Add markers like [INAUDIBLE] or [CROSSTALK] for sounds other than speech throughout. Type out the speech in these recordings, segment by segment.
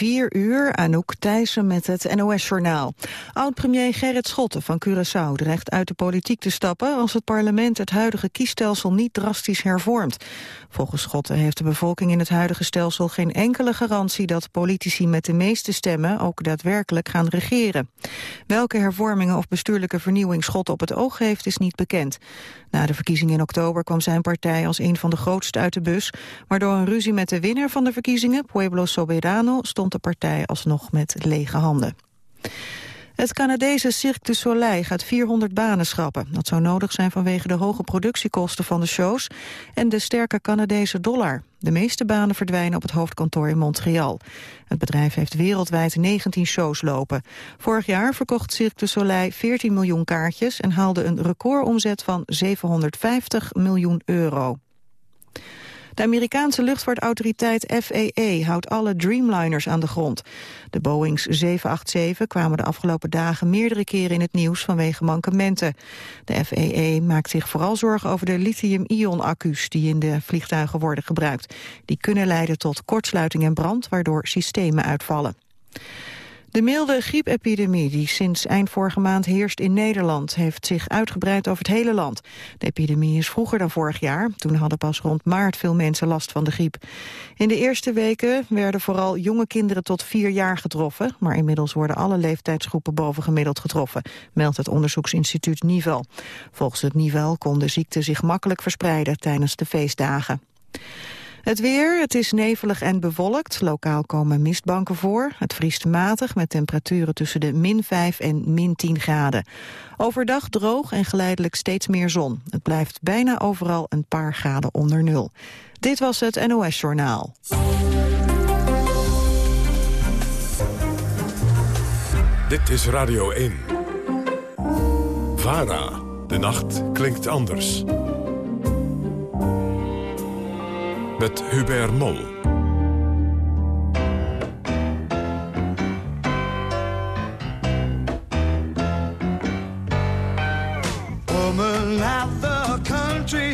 4 uur, Anouk Thijssen met het NOS-journaal. Oud-premier Gerrit Schotten van Curaçao dreigt uit de politiek te stappen... als het parlement het huidige kiesstelsel niet drastisch hervormt. Volgens Schotten heeft de bevolking in het huidige stelsel geen enkele garantie... dat politici met de meeste stemmen ook daadwerkelijk gaan regeren. Welke hervormingen of bestuurlijke vernieuwing Schotten op het oog heeft, is niet bekend. Na de verkiezingen in oktober kwam zijn partij als een van de grootste uit de bus... maar door een ruzie met de winnaar van de verkiezingen, Pueblo Soberano, stond de partij alsnog met lege handen. Het Canadese Cirque du Soleil gaat 400 banen schrappen. Dat zou nodig zijn vanwege de hoge productiekosten van de shows en de sterke Canadese dollar. De meeste banen verdwijnen op het hoofdkantoor in Montreal. Het bedrijf heeft wereldwijd 19 shows lopen. Vorig jaar verkocht Cirque du Soleil 14 miljoen kaartjes en haalde een recordomzet van 750 miljoen euro. De Amerikaanse luchtvaartautoriteit FAA houdt alle Dreamliners aan de grond. De Boeings 787 kwamen de afgelopen dagen meerdere keren in het nieuws vanwege mankementen. De FAA maakt zich vooral zorgen over de lithium-ion-accu's die in de vliegtuigen worden gebruikt. Die kunnen leiden tot kortsluiting en brand, waardoor systemen uitvallen. De milde griepepidemie die sinds eind vorige maand heerst in Nederland... heeft zich uitgebreid over het hele land. De epidemie is vroeger dan vorig jaar. Toen hadden pas rond maart veel mensen last van de griep. In de eerste weken werden vooral jonge kinderen tot vier jaar getroffen... maar inmiddels worden alle leeftijdsgroepen bovengemiddeld getroffen... meldt het onderzoeksinstituut Nivel. Volgens het Nivel kon de ziekte zich makkelijk verspreiden tijdens de feestdagen. Het weer, het is nevelig en bewolkt. Lokaal komen mistbanken voor. Het vriest matig met temperaturen tussen de min 5 en min 10 graden. Overdag droog en geleidelijk steeds meer zon. Het blijft bijna overal een paar graden onder nul. Dit was het NOS Journaal. Dit is Radio 1. VARA. De nacht klinkt anders. Met Hubert Mol. Woman out the country,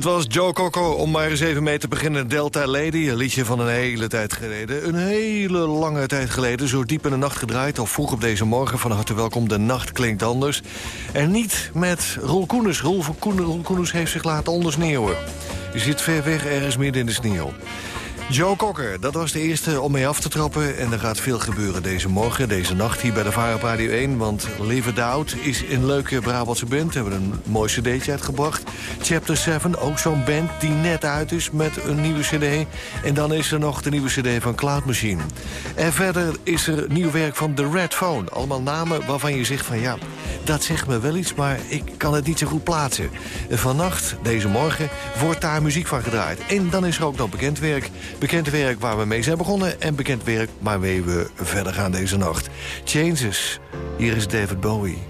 Het was Joe Cocker om maar eens even mee te beginnen. Delta Lady, een liedje van een hele tijd geleden. Een hele lange tijd geleden, zo diep in de nacht gedraaid... of vroeg op deze morgen. Van harte welkom, de nacht klinkt anders. En niet met Roel Koeners. Roel, Roel Koeners heeft zich laten ondersneeuwen. Je zit ver weg ergens midden in de sneeuw. Joe Cocker, dat was de eerste om mee af te trappen. En er gaat veel gebeuren deze morgen, deze nacht hier bij de Vara Radio 1. Want Live It Out is een leuke Brabantse band. We hebben een mooi cd'tje uitgebracht. Chapter 7, ook zo'n band die net uit is met een nieuwe cd. En dan is er nog de nieuwe cd van Cloud Machine. En verder is er nieuw werk van The Red Phone. Allemaal namen waarvan je zegt van ja, dat zegt me wel iets... maar ik kan het niet zo goed plaatsen. vannacht, deze morgen, wordt daar muziek van gedraaid. En dan is er ook nog bekend werk Bekend werk waar we mee zijn begonnen en bekend werk waarmee we verder gaan deze nacht. Changes. Hier is David Bowie.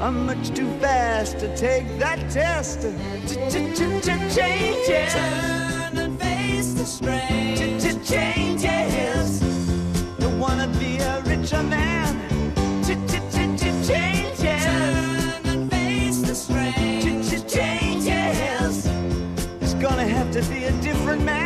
I'm much too fast to take that test. Change it. Turn and face the strain. Changes wanna be a richer man. Changes. Turn and face the strain. Changes. It's gonna have to be a different man.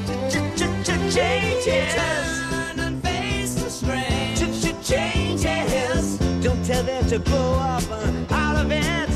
Changes. Turn and face the strain. Changes. Don't tell them to grow up uh, out of it.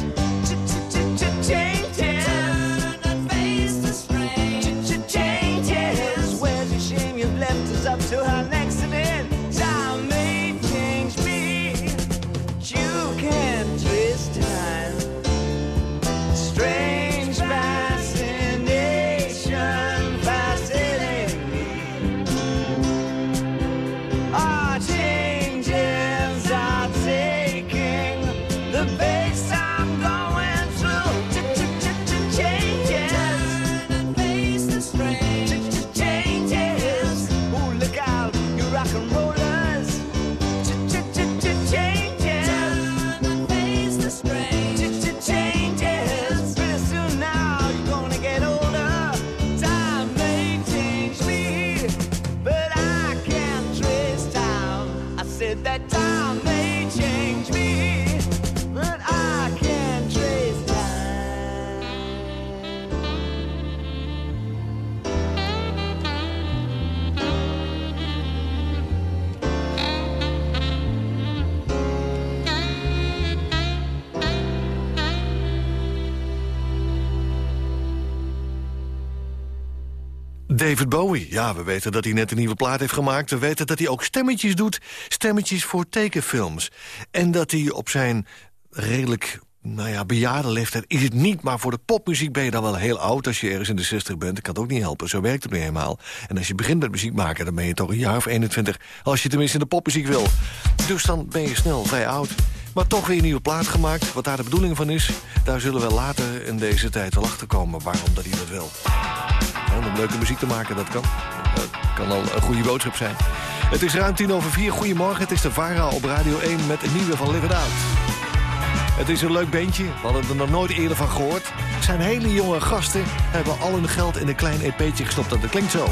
David Bowie, ja, we weten dat hij net een nieuwe plaat heeft gemaakt. We weten dat hij ook stemmetjes doet, stemmetjes voor tekenfilms. En dat hij op zijn redelijk nou ja, bejaarde leeftijd is het niet... maar voor de popmuziek ben je dan wel heel oud als je ergens in de 60 bent. Dat kan het ook niet helpen, zo werkt het nu eenmaal. En als je begint met muziek maken, dan ben je toch een jaar of 21... als je tenminste in de popmuziek wil. Dus dan ben je snel vrij oud. Maar toch weer een nieuwe plaat gemaakt. Wat daar de bedoeling van is, daar zullen we later in deze tijd wel achter komen. Waarom dat hij dat wil. Om leuke muziek te maken, dat kan. Dat kan al een goede boodschap zijn. Het is ruim tien over vier. Goedemorgen, het is de VARA op Radio 1 met een nieuwe van Live It Out. Het is een leuk bandje, we hadden er nog nooit eerder van gehoord. Zijn hele jonge gasten, hebben al hun geld in een klein EP'tje gestopt. Dat klinkt zo.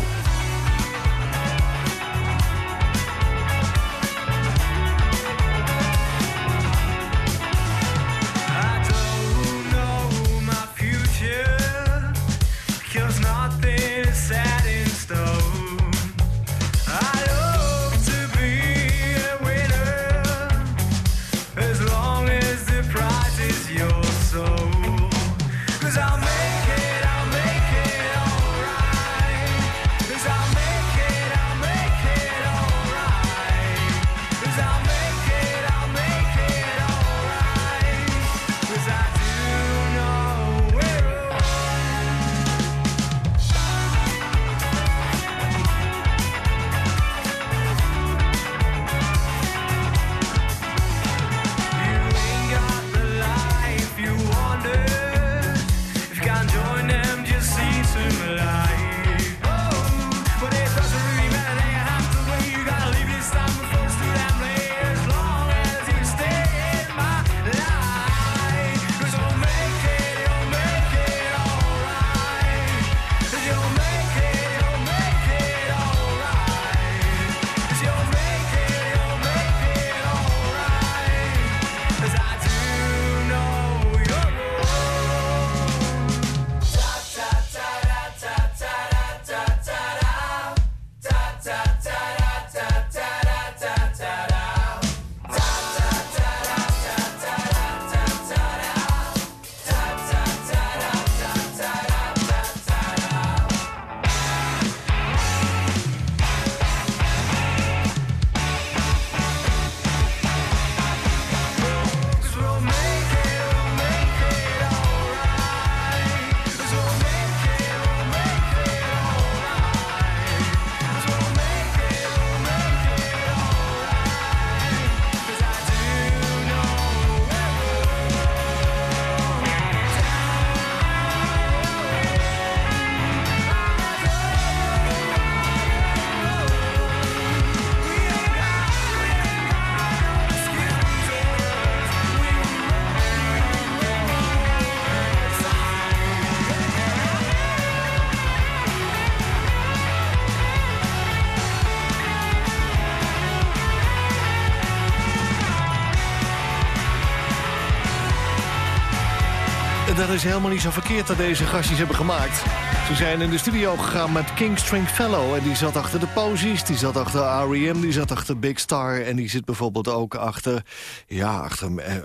Is helemaal niet zo verkeerd dat deze gastjes hebben gemaakt. Ze zijn in de studio gegaan met King String Fellow. En die zat achter de Posies, die zat achter R.E.M., die zat achter Big Star... en die zit bijvoorbeeld ook achter, ja, achter eh,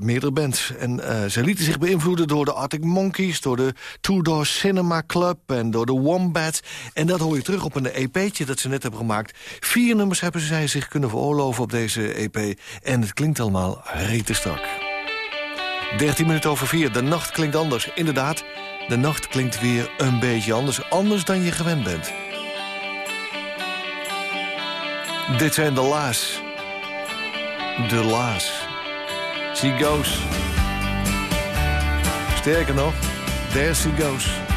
meerdere bands. En uh, ze lieten zich beïnvloeden door de Arctic Monkeys... door de Two Door Cinema Club en door de Wombat. En dat hoor je terug op een EP'tje dat ze net hebben gemaakt. Vier nummers hebben zij zich kunnen veroorloven op deze EP. En het klinkt allemaal rete strak. 13 minuten over 4. De nacht klinkt anders. Inderdaad, de nacht klinkt weer een beetje anders. Anders dan je gewend bent. Dit zijn de Laas. De Laas. She goes. Sterker nog, there she goes.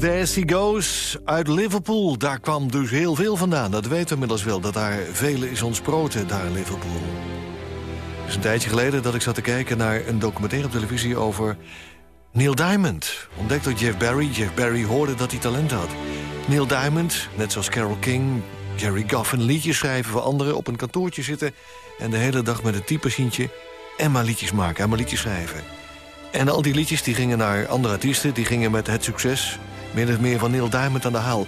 There She Goes uit Liverpool. Daar kwam dus heel veel vandaan. Dat weten we inmiddels wel, dat daar vele is ontsproten daar in Liverpool. Het is een tijdje geleden dat ik zat te kijken naar een documentaire op televisie over Neil Diamond. Ontdekt door Jeff Barry. Jeff Barry hoorde dat hij talent had. Neil Diamond, net zoals Carole King, Jerry Goffin... liedjes schrijven voor anderen, op een kantoortje zitten... en de hele dag met een typemachientje en maar liedjes maken en maar liedjes schrijven. En al die liedjes die gingen naar andere artiesten... die gingen met het succes min of meer van Neil Diamond aan de haal.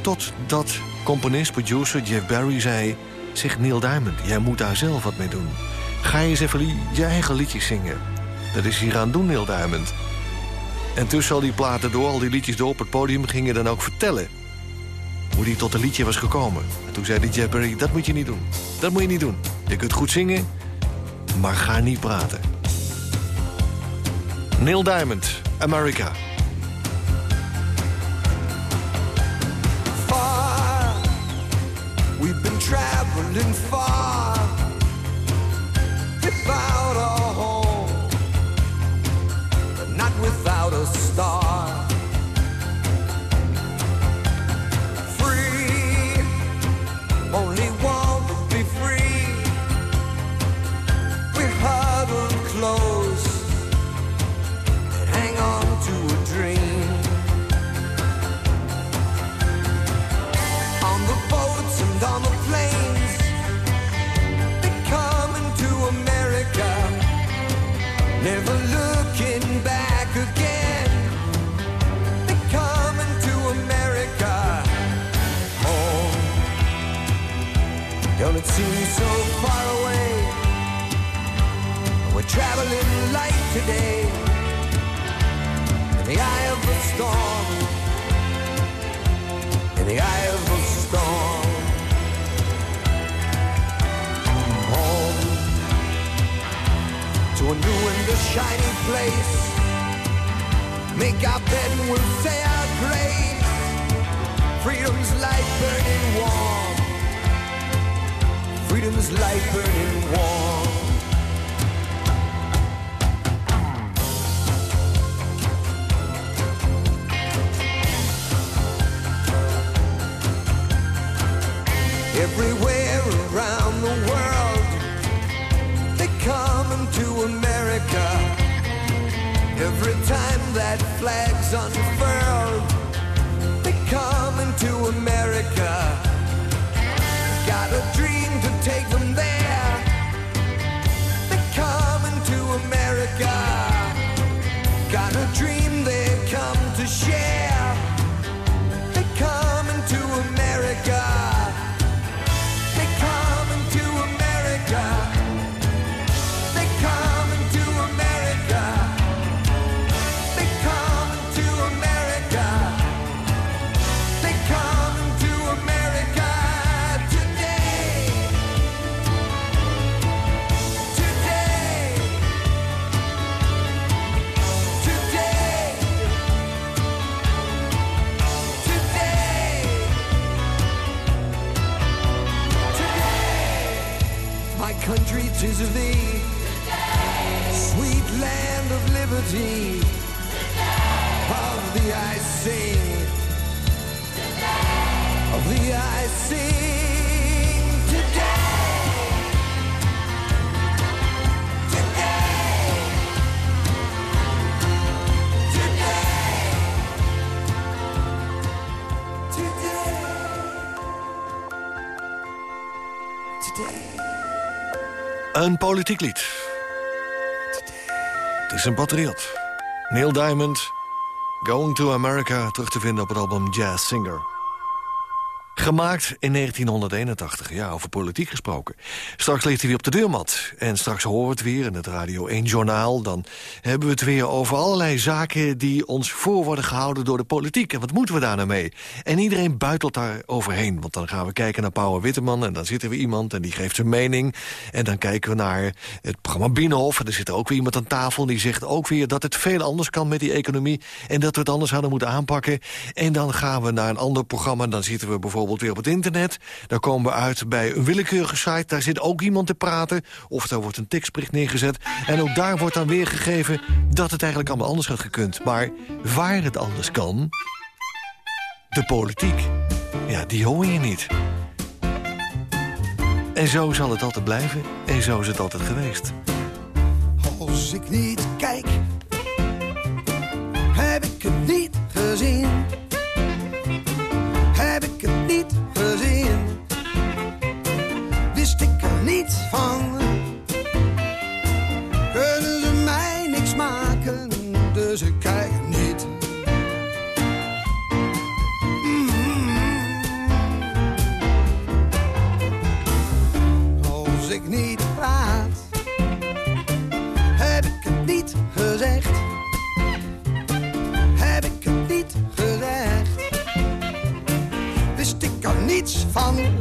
Totdat componist, producer Jeff Barry zei... zeg Neil Diamond, jij moet daar zelf wat mee doen. Ga eens even je eigen liedjes zingen. Dat is hij gaan doen, Neil Diamond. En tussen al die platen door, al die liedjes door op het podium... ging je dan ook vertellen hoe hij tot een liedje was gekomen. En toen zei die Jeff Barry, dat moet je niet doen. Dat moet je niet doen. Je kunt goed zingen, maar ga niet praten. Neil Diamond, America. shit. Een politiek lied. Het is een patriot. Neil Diamond, Going to America, terug te vinden op het album Jazz Singer. Gemaakt in 1981, ja, over politiek gesproken. Straks ligt hij weer op de deurmat. En straks horen we het weer in het Radio 1 Journaal. Dan hebben we het weer over allerlei zaken die ons voor worden gehouden door de politiek. En wat moeten we daar nou mee? En iedereen buitelt daar overheen. Want dan gaan we kijken naar Pauw Witteman en dan zit er weer iemand en die geeft zijn mening. En dan kijken we naar het programma Binnenhof. En er zit er ook weer iemand aan tafel die zegt ook weer dat het veel anders kan met die economie. En dat we het anders hadden moeten aanpakken. En dan gaan we naar een ander programma en dan zitten we bijvoorbeeld weer op het internet. Dan komen we uit bij een willekeurige site. Daar zit ook iemand te praten. Of daar wordt een tekstbericht neergezet. En ook daar wordt dan weergegeven dat het eigenlijk allemaal anders had gekund. Maar waar het anders kan, de politiek, ja, die hoor je niet. En zo zal het altijd blijven. En zo is het altijd geweest. Als ik niet kijk, heb ik het niet gezien. Niet gezien. Wist ik er niets van. Niets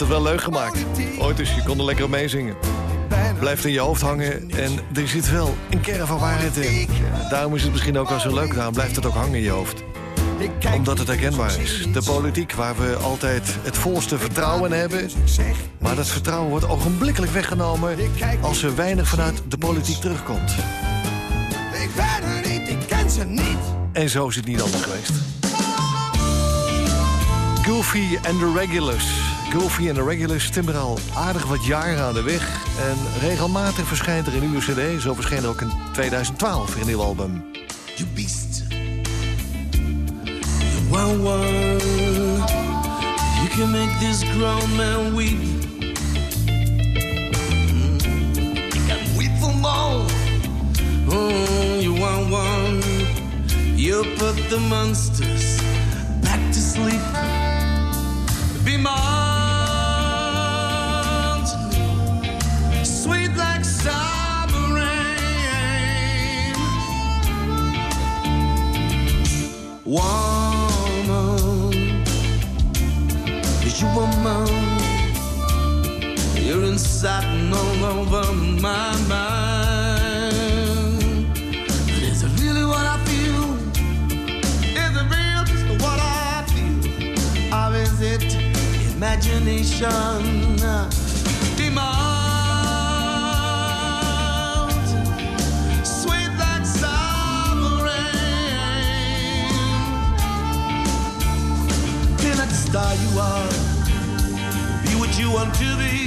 heeft het wel leuk gemaakt. Ooit dus, je kon er lekker mee zingen. Blijft in je hoofd hangen en er zit wel een kern van waarheid in. Daarom is het misschien ook wel zo leuk, daarom blijft het ook hangen in je hoofd. Omdat het herkenbaar is. De politiek waar we altijd het volste vertrouwen in hebben. Maar dat vertrouwen wordt ogenblikkelijk weggenomen als er weinig vanuit de politiek terugkomt. Ik ben er niet, ik ken ze niet. En zo is het niet anders geweest. Goofy and the Regulars. Goofy and the Regulars timmeren al aardig wat jaren aan de weg. En regelmatig verschijnt er een nieuwe cd. Zo verscheen er ook in 2012 weer een nieuw album. You beast. You want one. You can make this grown man weep. Mm. You can weep for more. Mm, you want one. You put the monsters back to sleep. Be mine. Woman, you woman? You're inside and all over my mind. But is it really what I feel? Is it real just what I feel? Or is it imagination? Star you are. Be what you want to be.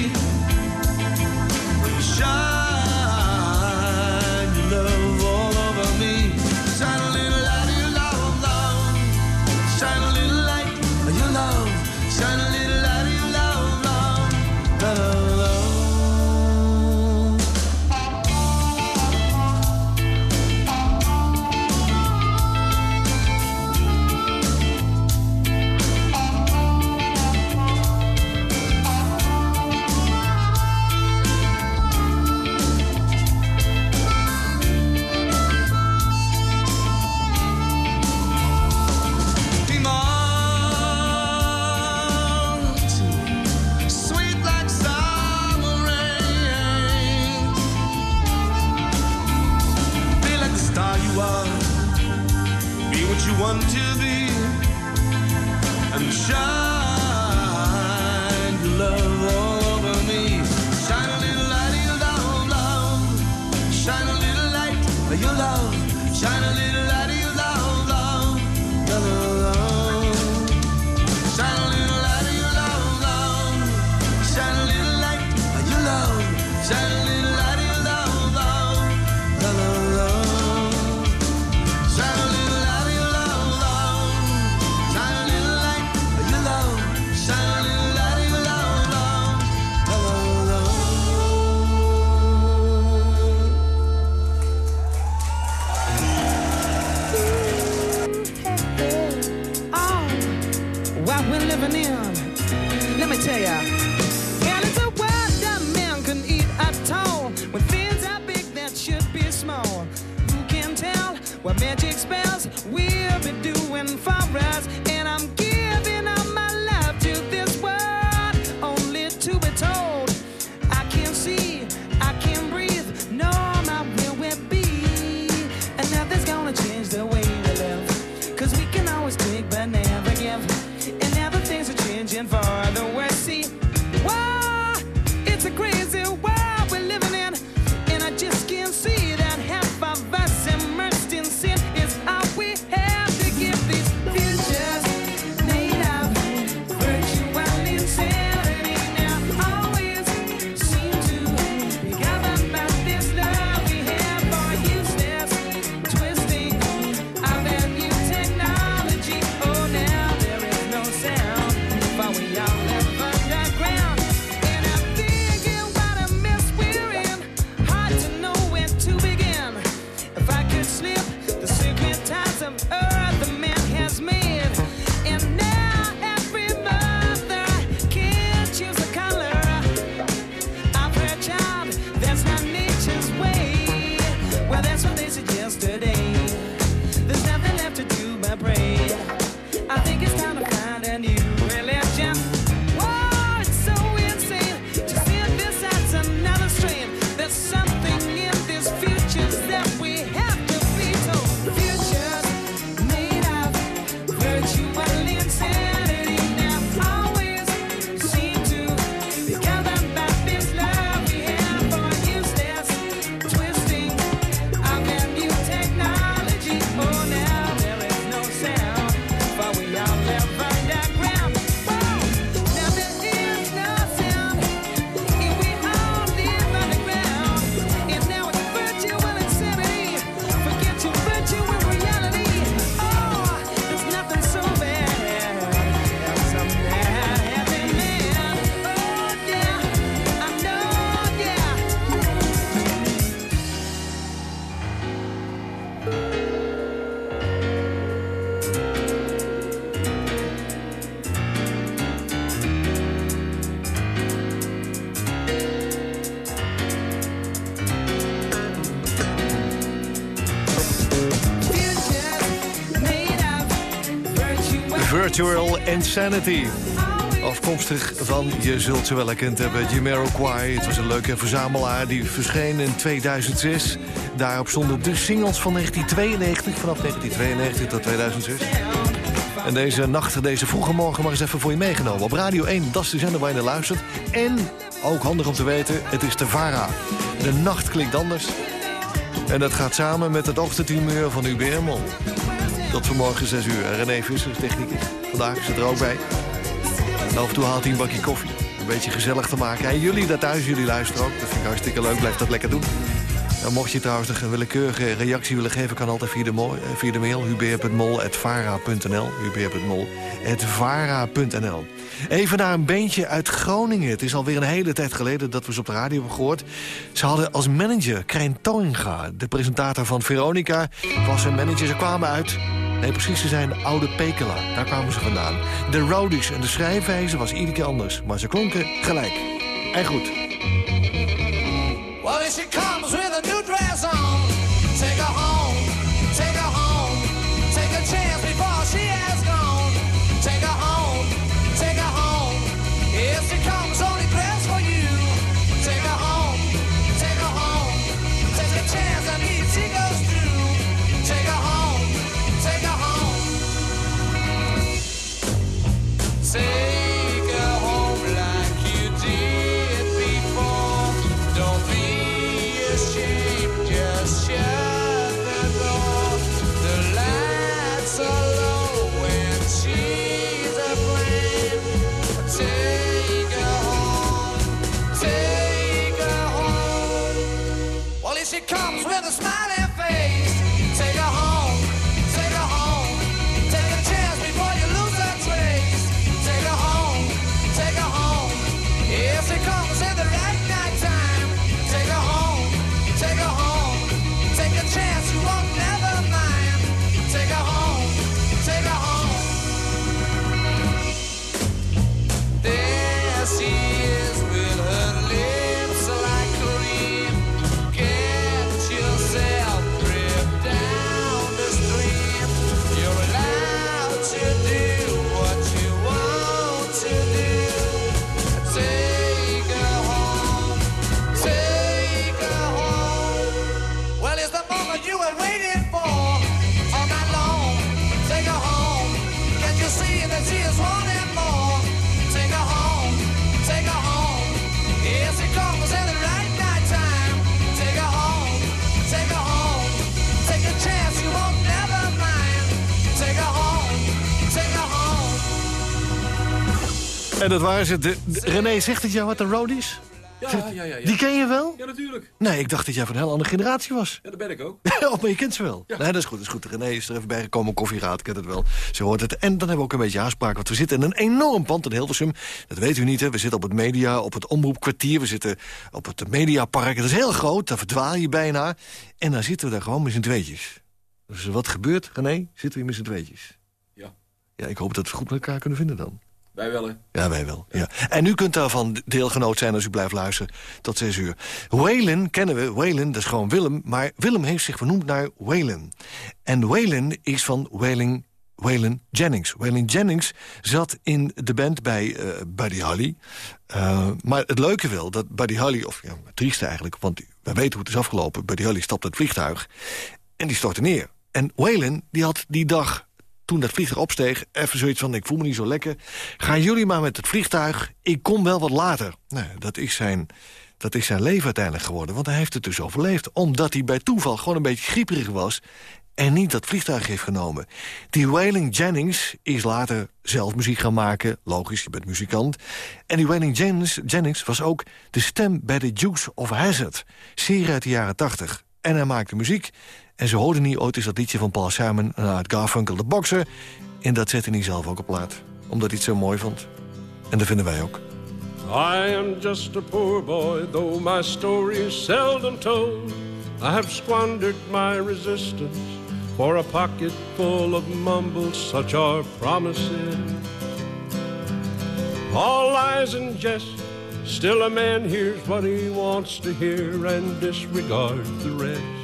Virtual Insanity. Afkomstig van, je zult ze wel herkend hebben, Jamiroquai. Het was een leuke verzamelaar die verscheen in 2006. Daarop stonden de singles van 1992, vanaf 1992 tot 2006. En deze nacht, deze vroege morgen, mag eens even voor je meegenomen. Op Radio 1, dat is de zender waar je naar luistert. En, ook handig om te weten, het is de VARA. De nacht klinkt anders. En dat gaat samen met het ochtendhumeur van UBM tot vanmorgen 6 uur. René Vissers, technicus. Vandaag zit er ook bij. En af en toe haalt hij een bakje koffie. Een beetje gezellig te maken. En jullie daar thuis, jullie luisteren ook. Dat vind ik hartstikke leuk. Blijf dat lekker doen. En mocht je trouwens een willekeurige reactie willen geven... kan altijd via de, eh, via de mail hubert.mol.vara.nl hubert.mol.vara.nl Even naar een beentje uit Groningen. Het is alweer een hele tijd geleden dat we ze op de radio hebben gehoord. Ze hadden als manager Krijn Toinga, de presentator van Veronica... was hun manager. Ze kwamen uit Nee, precies, ze zijn oude Pekela. Daar kwamen ze vandaan. De rowdies en de schrijfwijze was iedere keer anders. Maar ze klonken gelijk. En goed. En dat waren ze. De, de- René, zegt het jou wat een road is? Ja, ja, ja. ja. Die ken je wel? Ja, natuurlijk. Nee, ik dacht dat jij van een hele andere generatie was. Ja, dat ben ik ook. [LAUGHS] oh, maar je kent ze wel. Nee, dat is goed, dat is goed. René is er even bij gekomen, koffieraad, kent het wel. Ze hoort het. En dan hebben we ook een beetje aanspraak, want we zitten in een enorm pand in Hilversum. Dat weet u niet, hè. We zitten op het media, op het omroepkwartier. We zitten op het mediapark. Dat is heel groot, daar verdwaal je bijna. En dan zitten we daar gewoon met z'n tweetjes. Dus wat gebeurt, René? Zitten we hier met z'n tweetjes? Ja. Ja, ik hoop dat we goed met elkaar kunnen vinden dan. Wij wel. Ja, wij wel. Ja. En u kunt daarvan deelgenoot zijn als u blijft luisteren tot 6 uur. Waylon kennen we. Waylon, dat is gewoon Willem. Maar Willem heeft zich vernoemd naar Waylon. En Waylon is van Wailing, Waylon Jennings. Waylon Jennings zat in de band bij eh, Buddy Holly. Eh, maar het leuke wel dat Buddy Holly, of ja, het trieste eigenlijk... want we weten hoe het is afgelopen. Buddy Holly stapt het vliegtuig en die stortte neer. En Waylon, die had die dag toen dat vliegtuig opsteeg, even zoiets van... ik voel me niet zo lekker. Gaan jullie maar met het vliegtuig, ik kom wel wat later. Dat is zijn, dat is zijn leven uiteindelijk geworden. Want hij heeft het dus overleefd. Omdat hij bij toeval gewoon een beetje grieperig was... en niet dat vliegtuig heeft genomen. Die Wailing Jennings is later zelf muziek gaan maken. Logisch, je bent muzikant. En die Wailing Jennings, Jennings was ook de stem bij The Dukes of Hazzard. Serie uit de jaren tachtig. En hij maakte muziek. En ze hoorden niet ooit eens dat liedje van Paul Simon... uit Garfunkel de Boxer. En dat zette hij zelf ook op plaat. Omdat hij het zo mooi vond. En dat vinden wij ook. I am just a poor boy, though my story is seldom told. I have squandered my resistance for a pocket full of mumbles, such are promises. All lies and jest, still a man hears what he wants to hear and disregards the rest.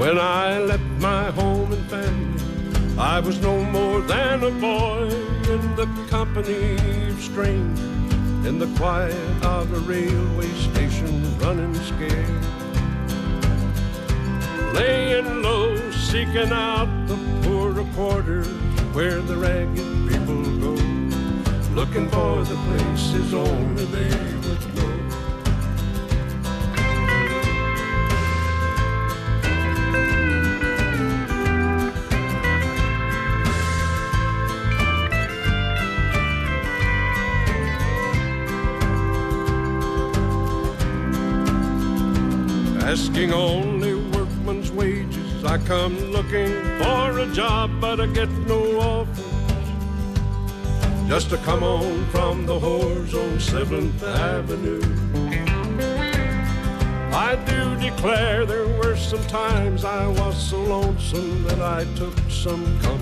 When I left my home and family, I was no more than a boy in the company of strangers, in the quiet of a railway station, running scared. Laying low, seeking out the poorer quarters where the ragged people go, looking for the places only they would know. Asking only workman's wages. I come looking for a job, but I get no offers. Just to come on from the whores on 7th Avenue. I do declare there were some times I was so lonesome that I took some comfort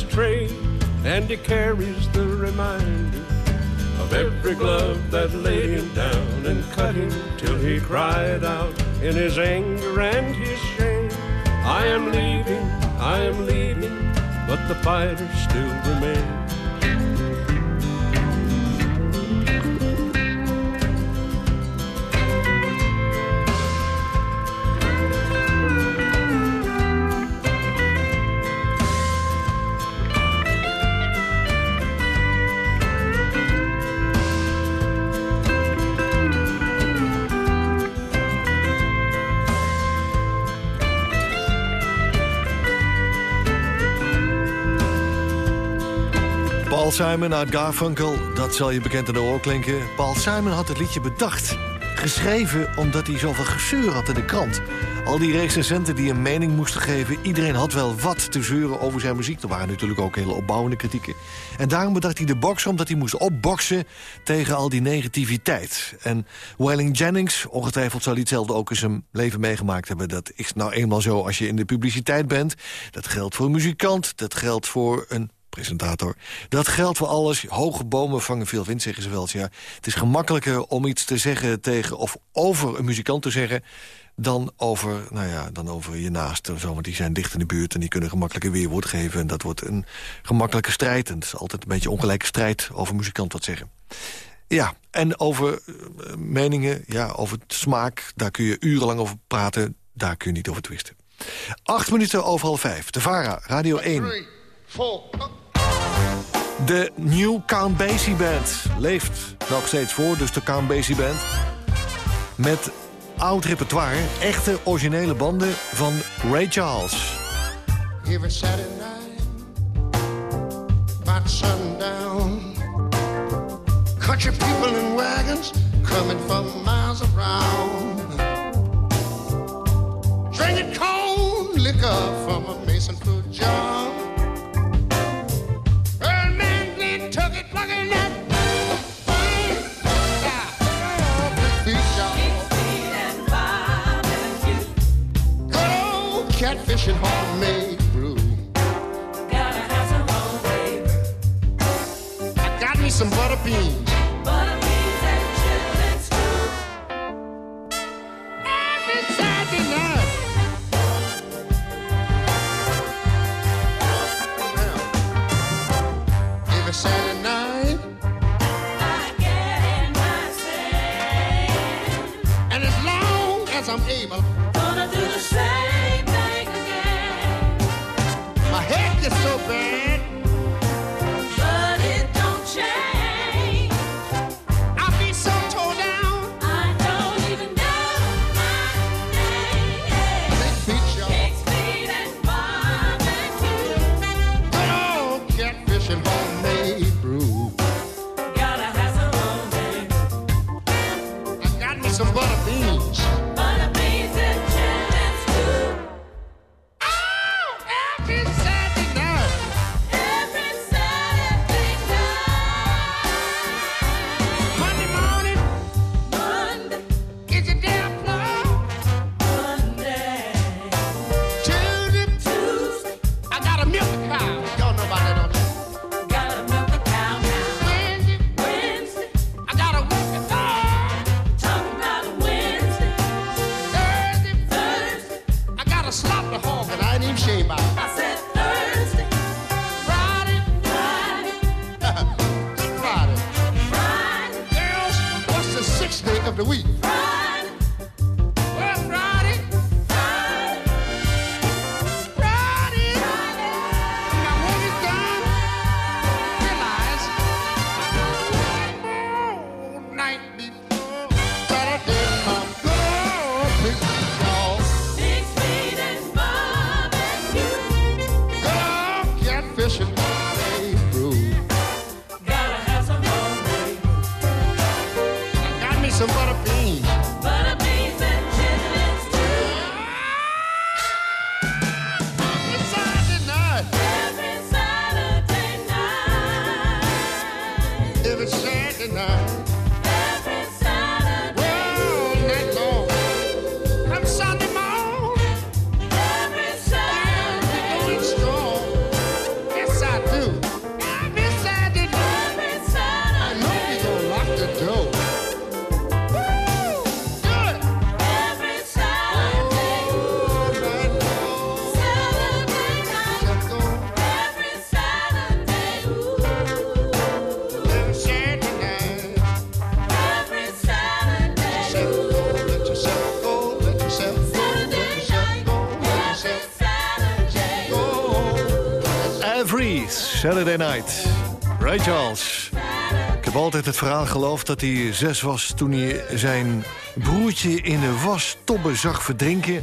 his trade, and he carries the reminder of every glove that laid him down and cut him till he cried out in his anger and his shame. I am leaving, I am leaving, but the fighter still remains. Simon uit Garfunkel, dat zal je bekend in de oor klinken. Paul Simon had het liedje bedacht. geschreven omdat hij zoveel gezeur had in de krant. Al die recensenten die een mening moesten geven... iedereen had wel wat te zeuren over zijn muziek. Er waren natuurlijk ook hele opbouwende kritieken. En daarom bedacht hij de boxer omdat hij moest opboksen... tegen al die negativiteit. En Waylon Jennings, ongetwijfeld zal hij hetzelfde ook in zijn leven meegemaakt hebben. Dat is nou eenmaal zo als je in de publiciteit bent. Dat geldt voor een muzikant, dat geldt voor een presentator. Dat geldt voor alles. Hoge bomen vangen veel wind, zeggen ze wel. Ja, het is gemakkelijker om iets te zeggen tegen of over een muzikant te zeggen dan over, nou ja, dan over je naasten. Zo, want die zijn dicht in de buurt en die kunnen gemakkelijker weerwoord geven. En dat wordt een gemakkelijke strijd. En het is altijd een beetje ongelijke strijd over muzikant wat zeggen. Ja, en over eh, meningen, ja, over smaak, daar kun je urenlang over praten. Daar kun je niet over twisten. Acht minuten over half vijf. De VARA, Radio 1. Four. De New Count Basie Band leeft nog steeds voor, dus de Count Basie Band. Met oud repertoire, echte originele banden van Ray Charles. Every Saturday night, about sundown, country people in wagons coming from miles around, drinking cold liquor from a mason fruit jar. Catfish in the hole. Saturday Night. Ray Charles. Ik heb altijd het verhaal geloofd dat hij zes was... toen hij zijn broertje in een wastobbe zag verdrinken.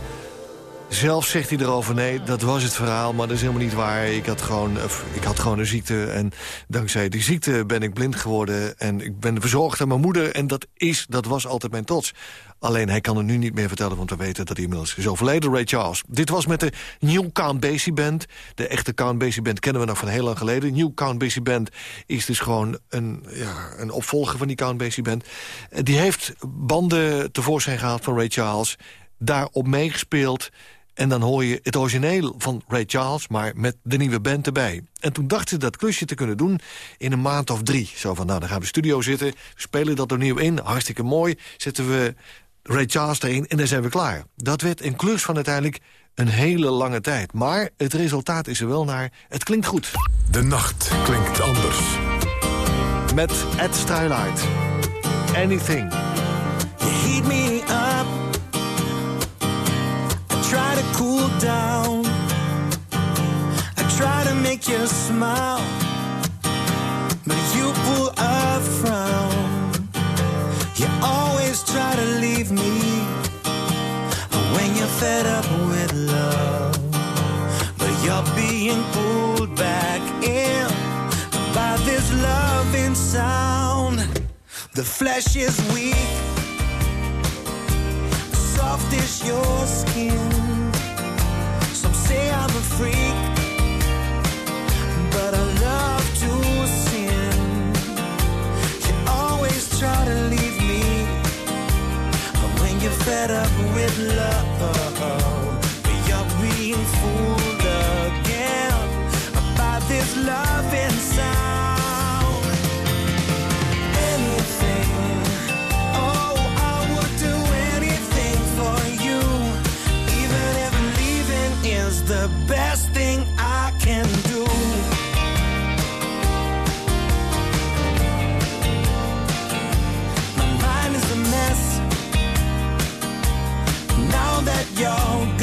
Zelf zegt hij erover, nee, dat was het verhaal, maar dat is helemaal niet waar. Ik had gewoon, of, ik had gewoon een ziekte en dankzij die ziekte ben ik blind geworden... en ik ben verzorgd aan mijn moeder en dat is, dat was altijd mijn trots. Alleen hij kan het nu niet meer vertellen, want we weten dat hij inmiddels is overleden, Ray Charles. Dit was met de New Count Basie Band. De echte Count Basie Band kennen we nog van heel lang geleden. New Count Basie Band is dus gewoon een, ja, een opvolger van die Count Basie Band. Eh, Die heeft banden tevoorschijn gehaald van Ray Charles, daarop meegespeeld... En dan hoor je het origineel van Ray Charles, maar met de nieuwe band erbij. En toen dachten ze dat klusje te kunnen doen in een maand of drie. Zo van, nou, dan gaan we studio zitten, we spelen dat opnieuw in, hartstikke mooi. Zetten we Ray Charles erin en dan zijn we klaar. Dat werd een klus van uiteindelijk een hele lange tijd. Maar het resultaat is er wel naar, het klinkt goed. De nacht klinkt anders. Met Ed Stuylight. Anything. You make you smile. But you pull a frown. You always try to leave me when you're fed up with love. But you're being pulled back in by this loving sound. The flesh is weak soft is your skin. Some say I'm a freak, fed up with love. But you're being fooled again by this loving sound. Anything. Oh, I would do anything for you, even if leaving is the best thing I can do. Now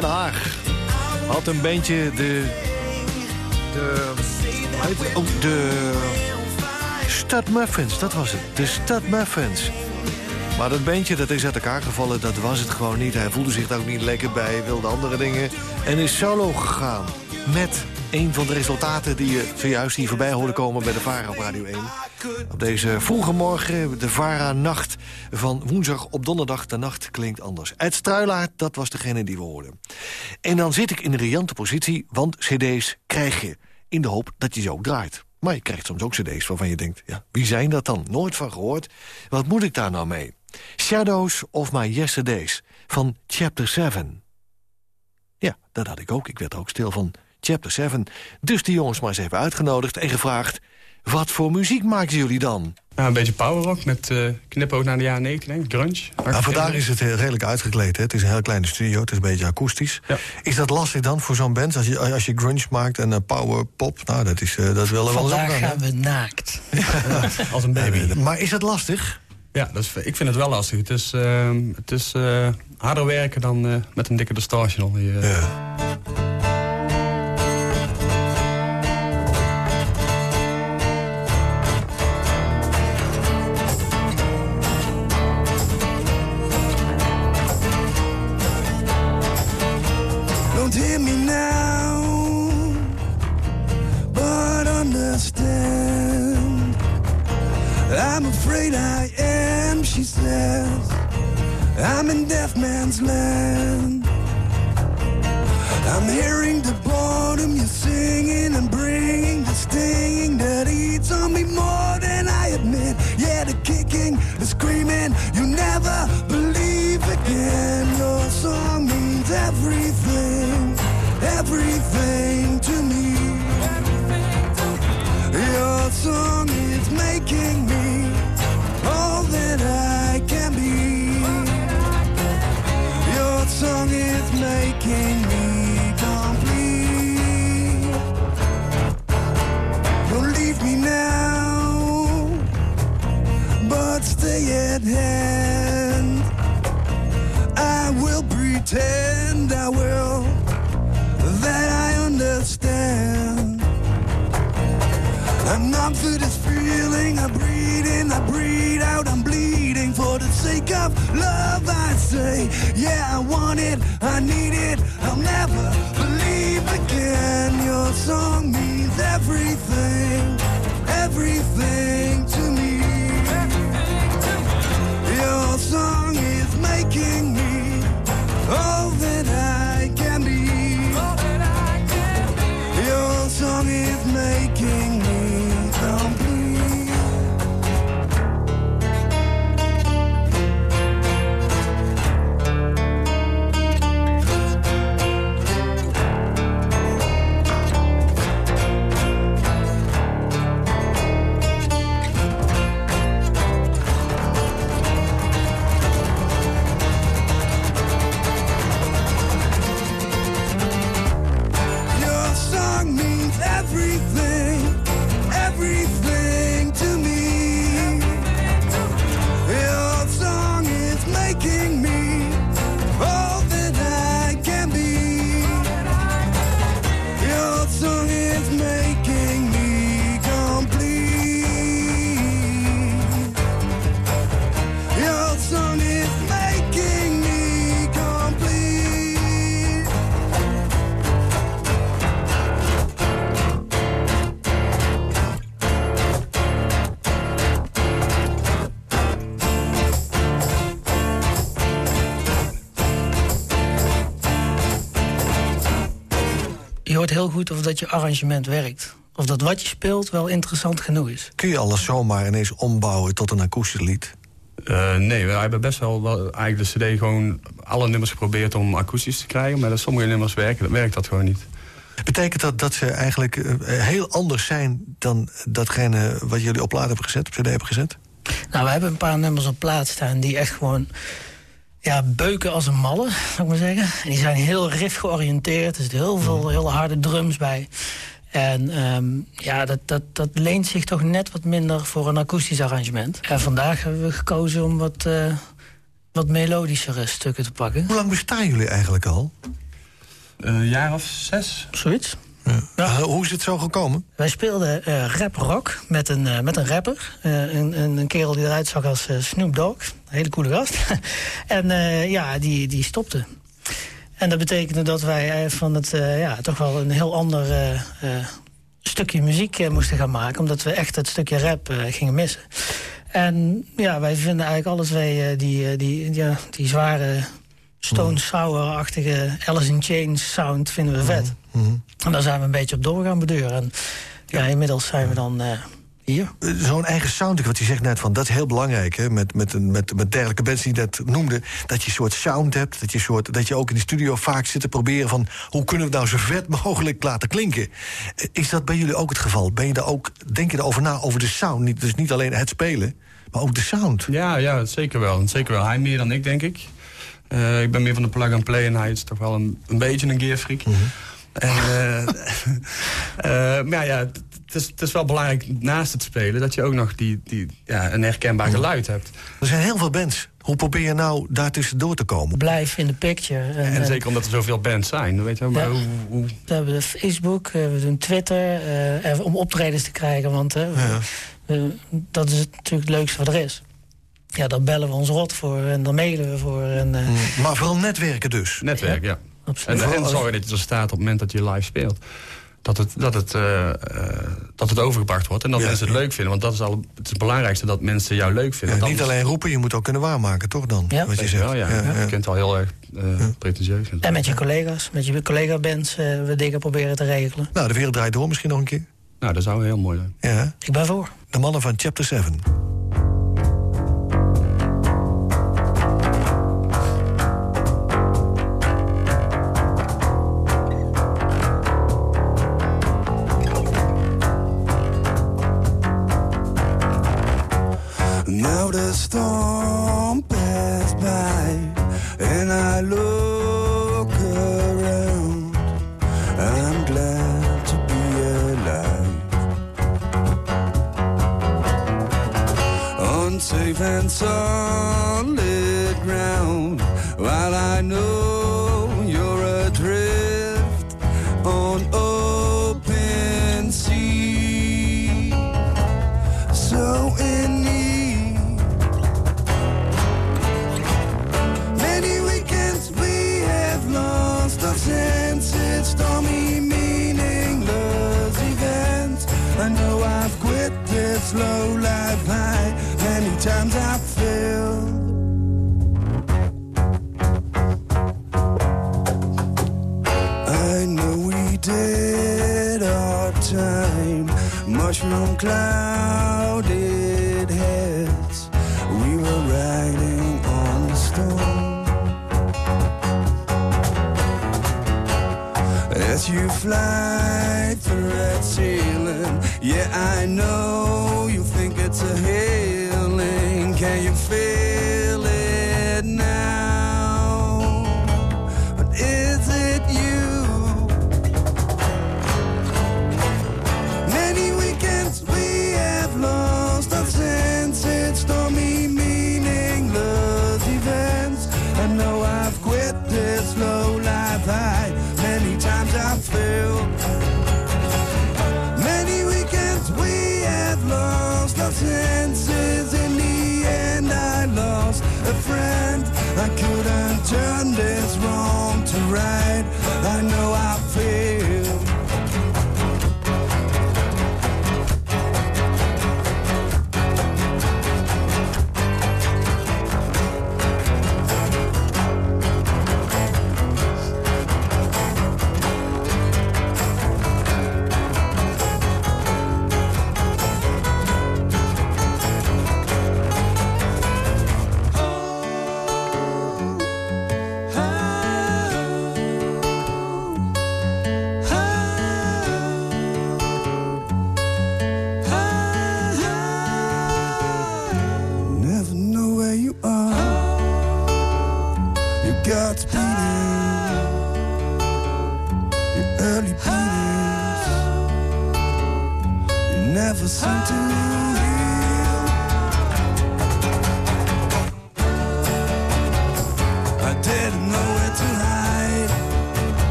Den Haag. Had een bandje de... De... heet? Oh, de... Stud Muffins, dat was het. De Stud Muffins. Maar dat bandje dat is uit elkaar gevallen, dat was het gewoon niet. Hij voelde zich daar ook niet lekker bij, wilde andere dingen. En is solo gegaan. Met een van de resultaten die je zojuist hier voorbij hoorde komen... bij de VARA op Radio 1. Op deze vroege morgen, de VARA-nacht van woensdag op donderdag. De nacht klinkt anders. Ed Struilaert, dat was degene die we hoorden. En dan zit ik in een riante positie, want cd's krijg je... in de hoop dat je ze ook draait. Maar je krijgt soms ook cd's waarvan je denkt... ja, wie zijn dat dan? Nooit van gehoord. Wat moet ik daar nou mee? Shadows of My Yesterdays van Chapter 7. Ja, dat had ik ook. Ik werd er ook stil van Chapter 7. Dus die jongens maar eens even uitgenodigd en gevraagd... wat voor muziek maken jullie dan? Ja, een beetje powerrock met eh knipoog naar de jaren 90, denk ik. Grunge. Nou, vandaag is het eh, redelijk uitgekleed. Hè? Het is een heel kleine studio, het is een beetje akoestisch. Is dat lastig dan voor zo'n band? Als je, als je grunge maakt en eh, power pop, nou, dat is, eh, dat er wel eens Vandaag gaan we naakt. [LAUGHS] Als een baby. Maar is het lastig? Ja, dat is, ik vind het wel lastig. Het is, ehm, het is eh, harder werken dan eh, met een dikke distortion. die, eh. Afraid I am, she says. I'm in deaf man's land. I'm hearing the boredom you're singing and bringing the stinging that eats on me more than I admit. Yeah, the kicking, the screaming, you never believe again. Your song means everything, everything to of love. I say, yeah, I want it, I need it, I'll never believe again. Your song means everything, everything to me. Your song is making dat je arrangement werkt. Of dat wat je speelt wel interessant genoeg is. Kun je alles zomaar ineens ombouwen tot een akoestisch lied? Eh, nee, we hebben best wel, wel eigenlijk de cd gewoon alle nummers geprobeerd om akoestisch te krijgen. Maar dat sommige nummers werken, werkt dat gewoon niet. Betekent dat dat ze eigenlijk eh, heel anders zijn dan datgene wat jullie op plaat hebben gezet, op cd hebben gezet? Nou, we hebben een paar nummers op plaats staan die echt gewoon ja, beuken als een malle, zou ik maar zeggen. En die zijn heel riff georiënteerd. Er zitten heel veel hele harde drums bij. En ehm, ja, dat, dat, dat leent zich toch net wat minder voor een akoestisch arrangement. En vandaag hebben we gekozen om wat, eh, wat melodischere stukken te pakken. Hoe lang bestaan jullie eigenlijk al? Een jaar of zes. Zoiets. Uh, hoe is het zo gekomen? Wij speelden eh, rap rock met een, eh, met een rapper. Eh, een, een, een kerel die eruit zag als eh, Snoop Dogg. Een hele coole gast. [LAUGHS] en eh, ja, die, die stopte. En dat betekende dat wij eh, van het eh, ja, toch wel een heel ander stukje muziek moesten gaan maken. Omdat we echt het stukje rap gingen missen. En ja, wij vinden eigenlijk alle twee die, die, ja, die zware Stone Sour-achtige Alice in Chains sound vinden we vet. En daar zijn we een beetje op door gaan beduren. En ja, inmiddels zijn we dan Hier. Eh, Zo'n eigen sound, wat je zegt net van, dat is heel belangrijk. Hè? Met, met, een- met, met dergelijke bands die je net noemde. Dat je een soort sound hebt. Dat je, soort, dat je ook in de studio vaak zit te proberen van... hoe kunnen we het nou zo vet mogelijk laten klinken? Eh, Is dat bij jullie ook het geval? Ben je daar ook, denk je erover na, over de sound? Niet, dus niet alleen het spelen, maar ook de sound. Ja, ja, zezeker wel. Zeker wel. Hij meer dan ik, denk ik. Eh, ik ben meer van de plug-and-play en hij is toch wel een, een beetje een gearfreak. Eh, [LAUGHS] eh, maar ja, het- is, het is wel belangrijk naast het spelen... dat je ook nog die, die, ja, een herkenbaar geluid hebt. Er zijn heel veel bands. Hoe probeer je nou daartussen door te komen? Blijf in de picture. En, En eh, zeker omdat er zoveel bands zijn. Weet je, wel, maar Ja. hoe, hoe, We hebben Facebook, eh, we doen Twitter, eh, om optredens te krijgen. Want eh, we- dat is natuurlijk het leukste wat er is. Ja, daar bellen we ons rot voor en daar mailen we voor. En, eh, Maar vooral netwerken dus. netwerk, ja. Absoluut. En, en zorgen dat je er staat op het moment dat je live speelt. Dat het, dat het, eh, eh, dat het overgebracht wordt en dat Ja, mensen het leuk vinden. Want dat is al het, is het belangrijkste, dat mensen jou leuk vinden. Ja, niet anders- alleen roepen, je moet ook kunnen waarmaken, toch dan? Ja. Wat je zegt. wel, ja. Ja, ja. Je kent al heel erg eh pretentieus. en met je collega's, met je collega-bands, we dingen proberen te regelen. Nou, de wereld draait door misschien nog een keer. Nou, dat zou heel mooi zijn. Ja? Ik ben voor. de mannen van Chapter 7. The storm passed by, and I look around. I'm glad to be alive. Unsafe and solid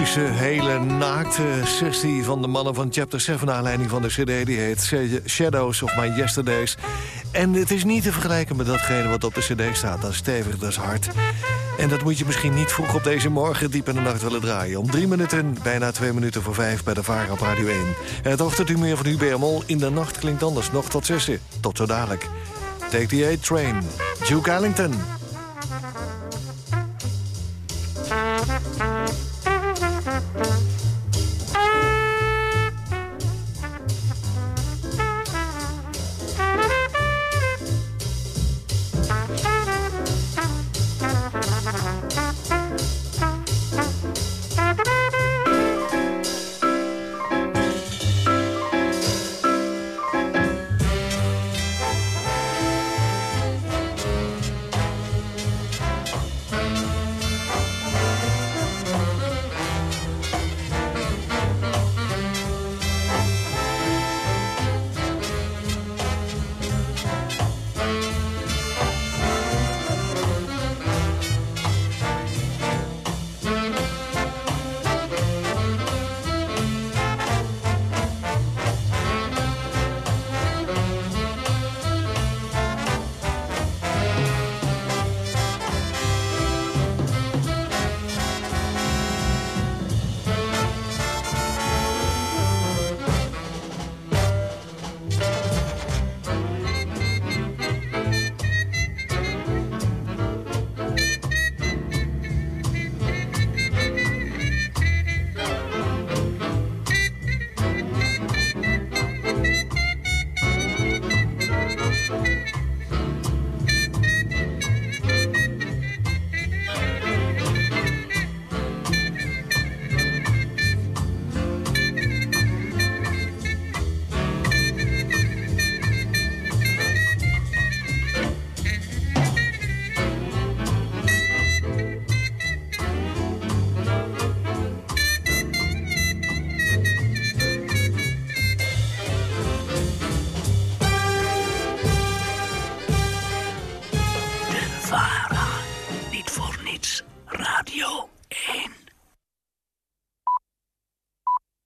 akoestische, hele naakte sessie van de mannen van Chapter 7... naar aanleiding van de cd, die heet Shadows of My Yesterdays. En het is niet te vergelijken met datgene wat op de cd staat. Dat is stevig, dat is hard. En dat moet je misschien niet vroeg op deze morgen diep in de nacht willen draaien. Om drie minuten, bijna twee minuten voor vijf bij de Vara op Radio 1. En het ochtendhumeur van UBMol in de nacht klinkt anders. Nog tot zessen. Tot zo dadelijk. Take the A-train. Duke Ellington.